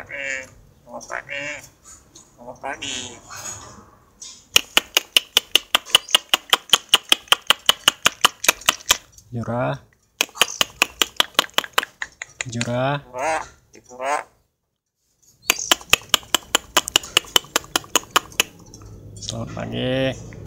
pagi. Selamat pagi. Selamat pagi. Jura Jura Jura Jura Selamat pagi.